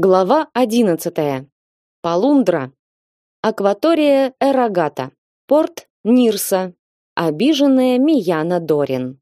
Глава 11. Полундра. Акватория Эрагата. Порт Нирса. Обиженная Мияна Дорин.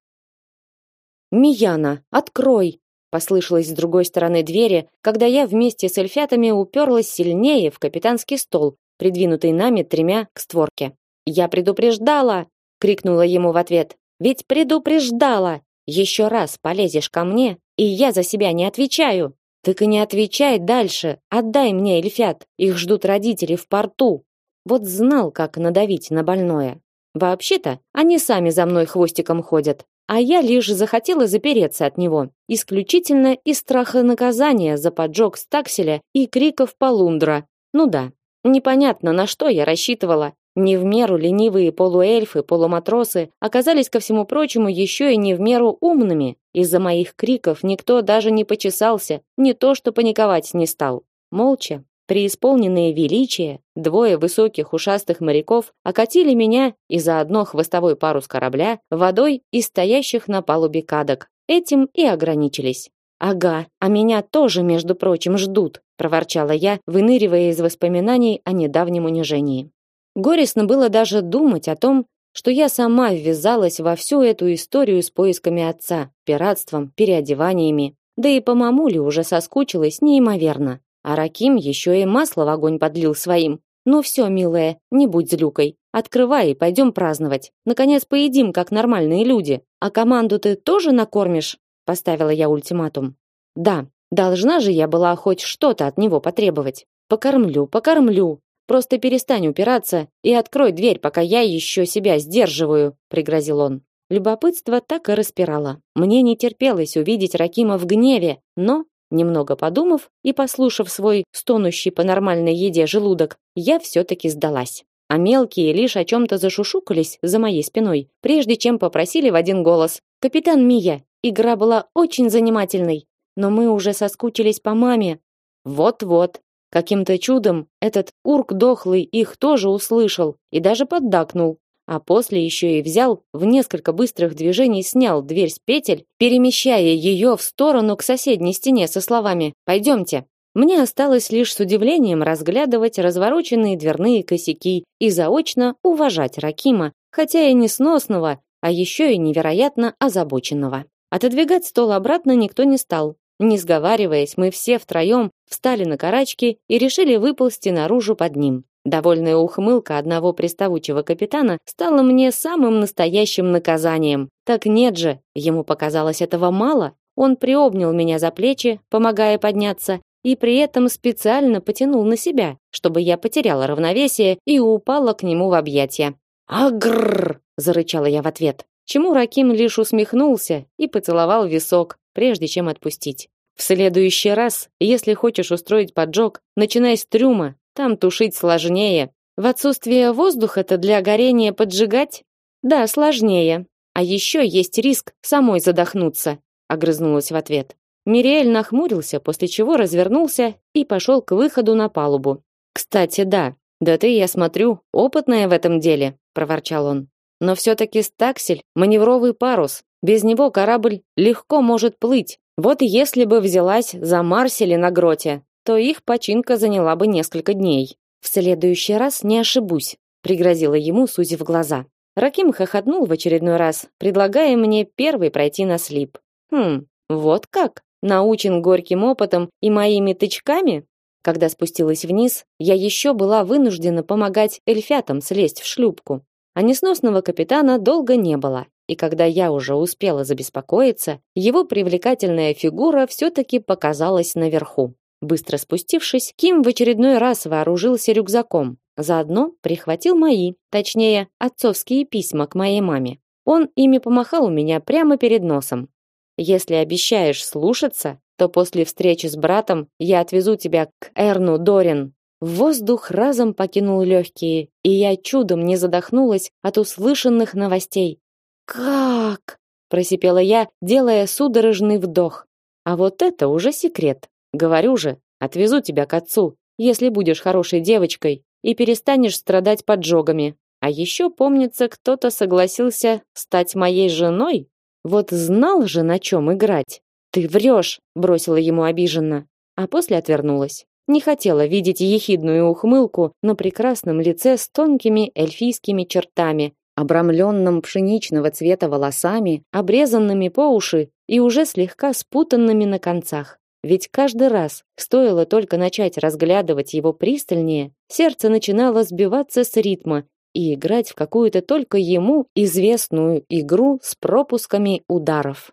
Мияна, открой, послышалось с другой стороны двери, когда я вместе с эльфятами уперлась сильнее в капитанский стол, придвинутый нами тремя к створке. Я предупреждала, крикнула ему в ответ. Ведь предупреждала. Еще раз полезешь ко мне, и я за себя не отвечаю. Так и не отвечай дальше. Отдай мне эльфят. Их ждут родители в порту. Вот знал, как надавить на больное. Вообще-то, они сами за мной хвостиком ходят, а я лишь захотела запереться от него, исключительно из страха наказания за поджог стакселя и криков полундра. Ну да, непонятно, на что я рассчитывала. Не в меру ленивые полуэльфы, полуматросы оказались ко всему прочему еще и не в меру умными. Из-за моих криков никто даже не почесался, не то что паниковать не стал. Молча, преисполненные величия, двое высоких ушастых моряков окатили меня и заодно хвостовой парус корабля водой из стоящих на палубе кадок. Этим и ограничились. Ага, а меня тоже, между прочим, ждут, проворчала я, выныривая из воспоминаний о недавнем унижении. Горестно было даже думать о том, что я сама ввязалась во всю эту историю с поисками отца, пиратством, переодеваниями. Да и по мамуле уже соскучилась неимоверно. А Раким еще и масло в огонь подлил своим. Ну все, милая, не будь злюкой. Открывай и пойдем праздновать. Наконец поедим, как нормальные люди. А команду ты тоже накормишь? Поставила я ультиматум. Да, должна же я была хоть что-то от него потребовать. Покормлю, покормлю, Просто перестань упираться и открой дверь, пока я еще себя сдерживаю, пригрозил он. Любопытство так и распирало. Мне не терпелось увидеть Ракима в гневе, но, немного подумав и послушав свой стонущий по нормальной еде желудок, я все-таки сдалась. А мелкие лишь о чем-то зашушукались за моей спиной, прежде чем попросили в один голос. «Капитан Мия, игра была очень занимательной, но мы уже соскучились по маме». «Вот-вот», Каким-то чудом этот урк дохлый их тоже услышал и даже поддакнул, а после еще и взял в несколько быстрых движений снял дверь с петель, перемещая ее в сторону к соседней стене со словами «Пойдемте». Мне осталось лишь с удивлением разглядывать развороченные дверные косяки и заочно уважать Ракима, хотя и не сносного, а еще и невероятно озабоченного. Отодвигать стол обратно никто не стал, не сговариваясь, мы все втроем встали на карачки и решили выползти наружу под ним. Довольная ухмылка одного приставучего капитана стала мне самым настоящим наказанием. Так нет же, ему показалось этого мало. Он приобнял меня за плечи, помогая подняться, и при этом специально потянул на себя, чтобы я потеряла равновесие и упала к нему в объятия. «Агррр!» – зарычала я в ответ. Чему Раким лишь усмехнулся и поцеловал висок, прежде чем отпустить. В следующий раз, если хочешь устроить поджог, начинай с трюма, там тушить сложнее. В отсутствие воздуха-то для горения поджигать? Да, сложнее. А еще есть риск самой задохнуться, огрызнулась в ответ. Мириэль нахмурился, после чего развернулся и пошел к выходу на палубу. Кстати, да. Да ты, я смотрю, опытная в этом деле, проворчал он. Но все таки стаксель маневровый парус, без него корабль легко может плыть. Вот если бы взялась за Марсели на гроте, то их починка заняла бы несколько дней. В следующий раз не ошибусь, пригрозила ему, сузив глаза. Раким хохотнул в очередной раз, предлагая мне первый пройти на слип. Хм, вот как? Научен горьким опытом и моими тычками? Когда спустилась вниз, я еще была вынуждена помогать эльфятам слезть в шлюпку. А несносного капитана долго не было и когда я уже успела забеспокоиться, его привлекательная фигура все-таки показалась наверху. Быстро спустившись, Ким в очередной раз вооружился рюкзаком, заодно прихватил мои, точнее, отцовские письма к моей маме. Он ими помахал у меня прямо перед носом. Если обещаешь слушаться, то после встречи с братом я отвезу тебя к Эрну Дорин. Воздух разом покинул легкие, и я чудом не задохнулась от услышанных новостей. Как? просипела я, делая судорожный вдох. А вот это уже секрет. Говорю же, отвезу тебя к отцу, если будешь хорошей девочкой и перестанешь страдать поджогами. А еще, помнится, кто-то согласился стать моей женой. Вот знал же, на чем играть. Ты врешь, бросила ему обиженно. а после отвернулась. Не хотела видеть ехидную ухмылку на прекрасном лице с тонкими эльфийскими чертами, обрамленном пшеничного цвета волосами, обрезанными по уши и уже слегка спутанными на концах. Ведь каждый раз, стоило только начать разглядывать его пристальнее, сердце начинало сбиваться с ритма и играть в какую-то только ему известную игру с пропусками ударов.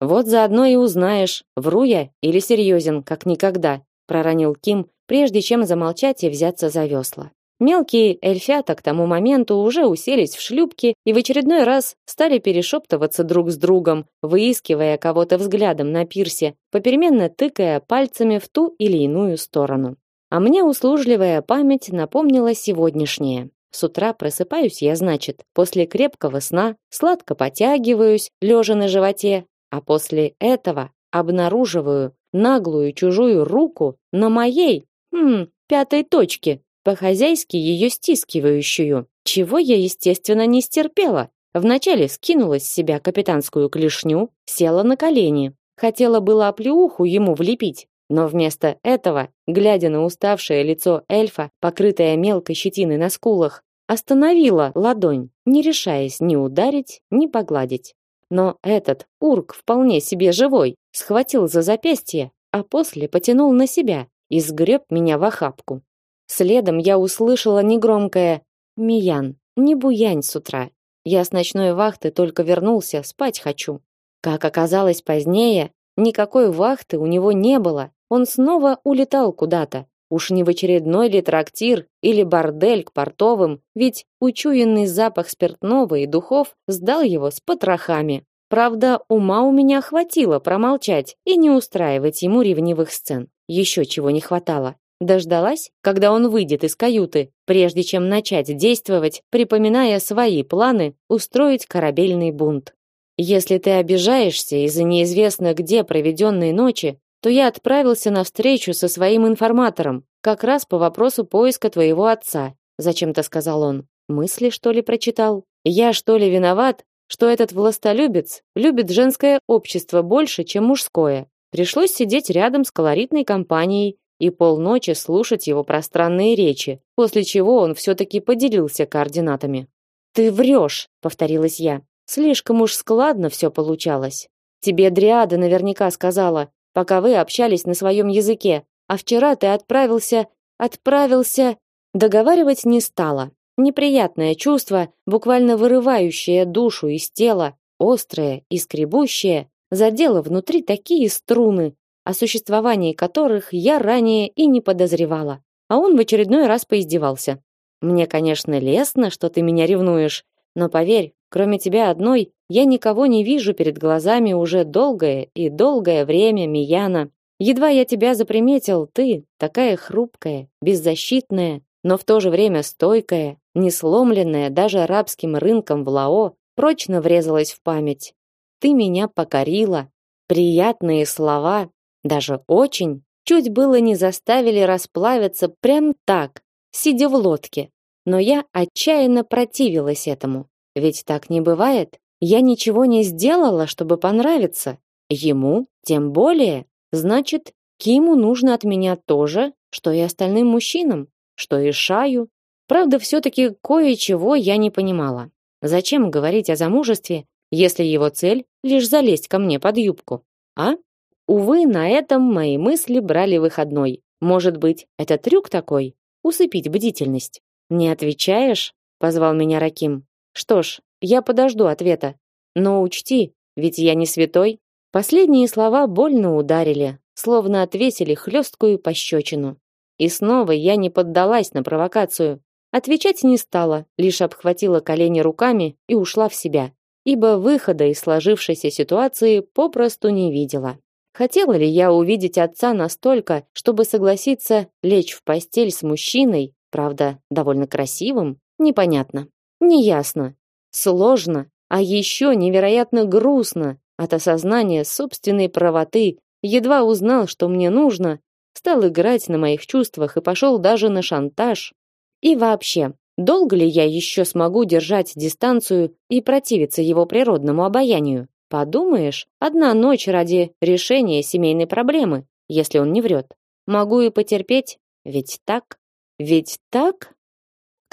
Вот заодно и узнаешь, вру я или серьезен, как никогда, проронил Ким, прежде чем замолчать и взяться за весла. Мелкие эльфята к тому моменту уже уселись в шлюпки и в очередной раз стали перешептываться друг с другом, выискивая кого-то взглядом на пирсе, попеременно тыкая пальцами в ту или иную сторону. А мне услужливая память напомнила сегодняшнее. С утра просыпаюсь я, значит, после крепкого сна, сладко потягиваюсь, лежа на животе, а после этого обнаруживаю наглую чужую руку на моей, хм, пятой точке, по-хозяйски ее стискивающую, чего я, естественно, не стерпела. Вначале скинула с себя капитанскую клешню, села на колени. Хотела было оплеуху ему влепить, но вместо этого, глядя на уставшее лицо эльфа, покрытое мелкой щетиной на скулах, остановила ладонь, не решаясь ни ударить, ни погладить. Но этот урк вполне себе живой, схватил за запястье, а после потянул на себя и сгреб меня в охапку. Следом я услышала негромкое «Миян, не буянь с утра. Я с ночной вахты только вернулся, спать хочу». Как оказалось позднее, никакой вахты у него не было. Он снова улетал куда-то. Уж не в очередной ли трактир или бордель к портовым, ведь учуянный запах спиртного и духов сдал его с потрохами. Правда, ума у меня хватило промолчать и не устраивать ему ревнивых сцен. Еще чего не хватало. Дождалась, когда он выйдет из каюты, прежде чем начать действовать, припоминая свои планы устроить корабельный бунт. Если ты обижаешься из-за неизвестно где проведенной ночи, то я отправился на встречу со своим информатором, как раз по вопросу поиска твоего отца, зачем-то сказал он. Мысли что ли прочитал? Я что ли виноват, что этот властолюбец любит женское общество больше, чем мужское? Пришлось сидеть рядом с колоритной компанией и полночи слушать его пространные речи, после чего он все-таки поделился координатами. «Ты врешь», — повторилась я. «Слишком уж складно все получалось. Тебе Дриада наверняка сказала, пока вы общались на своем языке, а вчера ты отправился... отправился...» Договаривать не стала. Неприятное чувство, буквально вырывающее душу из тела, острое и скребущее, задело внутри такие струны, о существовании которых я ранее и не подозревала. А он в очередной раз поиздевался. Мне, конечно, лестно, что ты меня ревнуешь, но поверь, кроме тебя одной, я никого не вижу перед глазами уже долгое и долгое время, Мияна. Едва я тебя заприметил, ты такая хрупкая, беззащитная, но в то же время стойкая, не сломленная даже арабским рынком в Лао, прочно врезалась в память. Ты меня покорила. Приятные слова, даже очень, чуть было не заставили расплавиться прям так, сидя в лодке. Но я отчаянно противилась этому. Ведь так не бывает. Я ничего не сделала, чтобы понравиться. Ему тем более. Значит, Киму нужно от меня то же, что и остальным мужчинам, что и Шаю. Правда, все-таки кое-чего я не понимала. Зачем говорить о замужестве, если его цель лишь залезть ко мне под юбку? А? Увы, на этом мои мысли брали выходной. Может быть, это трюк такой? Усыпить бдительность. Не отвечаешь? Позвал меня Раким. Что ж, я подожду ответа. Но учти, ведь я не святой. Последние слова больно ударили, словно отвесили хлесткую пощечину. И снова я не поддалась на провокацию. Отвечать не стала, лишь обхватила колени руками и ушла в себя, ибо выхода из сложившейся ситуации попросту не видела. Хотела ли я увидеть отца настолько, чтобы согласиться лечь в постель с мужчиной, правда, довольно красивым? Непонятно. Неясно. Сложно, а еще невероятно грустно от осознания собственной правоты. Едва узнал, что мне нужно, стал играть на моих чувствах и пошел даже на шантаж. И вообще, долго ли я еще смогу держать дистанцию и противиться его природному обаянию? Подумаешь, одна ночь ради решения семейной проблемы, если он не врет. Могу и потерпеть, ведь так? Ведь так?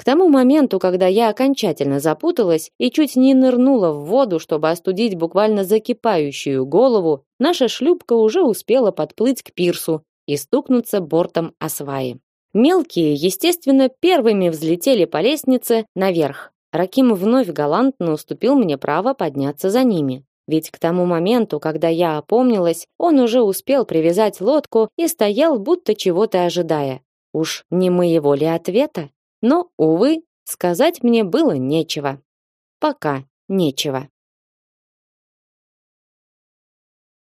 К тому моменту, когда я окончательно запуталась и чуть не нырнула в воду, чтобы остудить буквально закипающую голову, наша шлюпка уже успела подплыть к пирсу и стукнуться бортом о сваи. Мелкие, естественно, первыми взлетели по лестнице наверх. Раким вновь галантно уступил мне право подняться за ними. Ведь к тому моменту, когда я опомнилась, он уже успел привязать лодку и стоял, будто чего-то ожидая. Уж не моего ли ответа? Но, увы, сказать мне было нечего. Пока нечего.